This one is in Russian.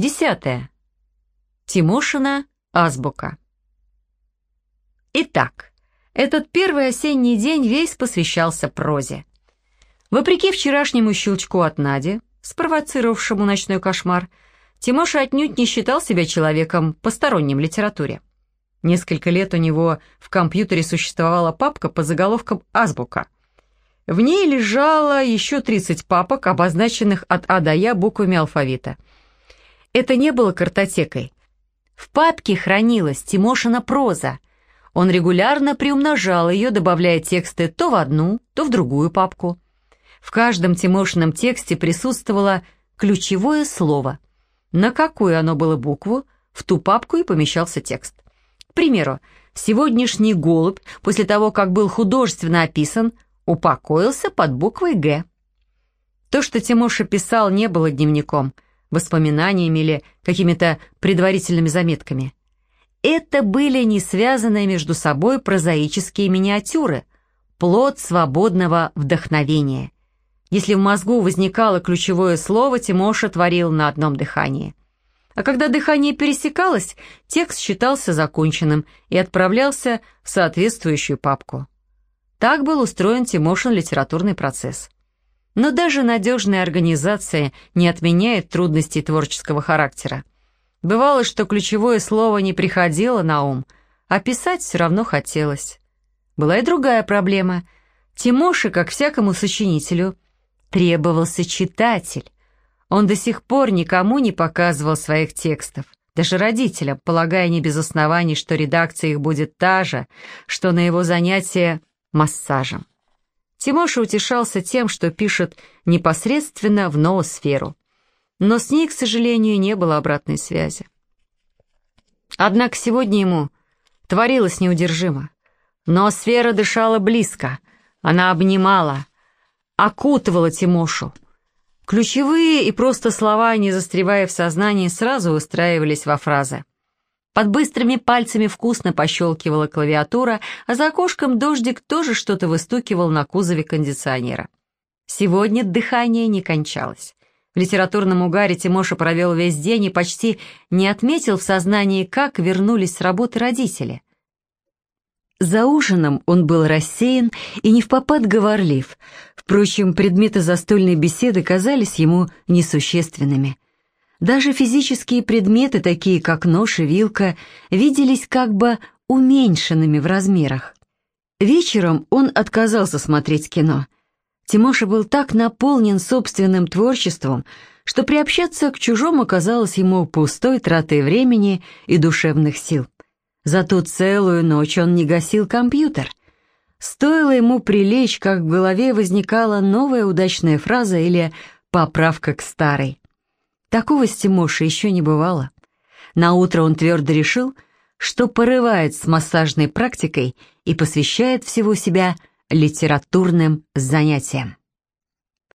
Десятое. Тимошина азбука. Итак, этот первый осенний день весь посвящался прозе. Вопреки вчерашнему щелчку от Нади, спровоцировавшему ночной кошмар, Тимоша отнюдь не считал себя человеком посторонним литературе. Несколько лет у него в компьютере существовала папка под заголовком «Азбука». В ней лежало еще 30 папок, обозначенных от А до Я буквами алфавита. Это не было картотекой. В папке хранилась Тимошина проза. Он регулярно приумножал ее, добавляя тексты то в одну, то в другую папку. В каждом Тимошином тексте присутствовало ключевое слово. На какую оно было букву, в ту папку и помещался текст. К примеру, сегодняшний голубь, после того, как был художественно описан, упокоился под буквой «Г». То, что Тимоша писал, не было дневником, воспоминаниями или какими-то предварительными заметками. Это были не связанные между собой прозаические миниатюры, плод свободного вдохновения – если в мозгу возникало ключевое слово, Тимоша творил на одном дыхании. А когда дыхание пересекалось, текст считался законченным и отправлялся в соответствующую папку. Так был устроен Тимошин литературный процесс. Но даже надежная организация не отменяет трудностей творческого характера. Бывало, что ключевое слово не приходило на ум, а писать все равно хотелось. Была и другая проблема. Тимоше, как всякому сочинителю, требовался читатель. Он до сих пор никому не показывал своих текстов, даже родителям, полагая не без оснований, что редакция их будет та же, что на его занятие массажем. Тимоша утешался тем, что пишет непосредственно в ноосферу. Но с ней, к сожалению, не было обратной связи. Однако сегодня ему творилось неудержимо. Ноосфера дышала близко, она обнимала, окутывала Тимошу. Ключевые и просто слова, не застревая в сознании, сразу устраивались во фразы. Под быстрыми пальцами вкусно пощелкивала клавиатура, а за окошком дождик тоже что-то выстукивал на кузове кондиционера. Сегодня дыхание не кончалось. В литературном угаре Тимоша провел весь день и почти не отметил в сознании, как вернулись с работы родители. За ужином он был рассеян и не в попад говорлив. Впрочем, предметы застольной беседы казались ему несущественными. Даже физические предметы, такие как нож и вилка, виделись как бы уменьшенными в размерах. Вечером он отказался смотреть кино. Тимоша был так наполнен собственным творчеством, что приобщаться к чужому казалось ему пустой тратой времени и душевных сил. Зато целую ночь он не гасил компьютер. Стоило ему прилечь, как в голове возникала новая удачная фраза или поправка к старой. Такого с Тимошей еще не бывало. Наутро он твердо решил, что порывает с массажной практикой и посвящает всего себя литературным занятиям.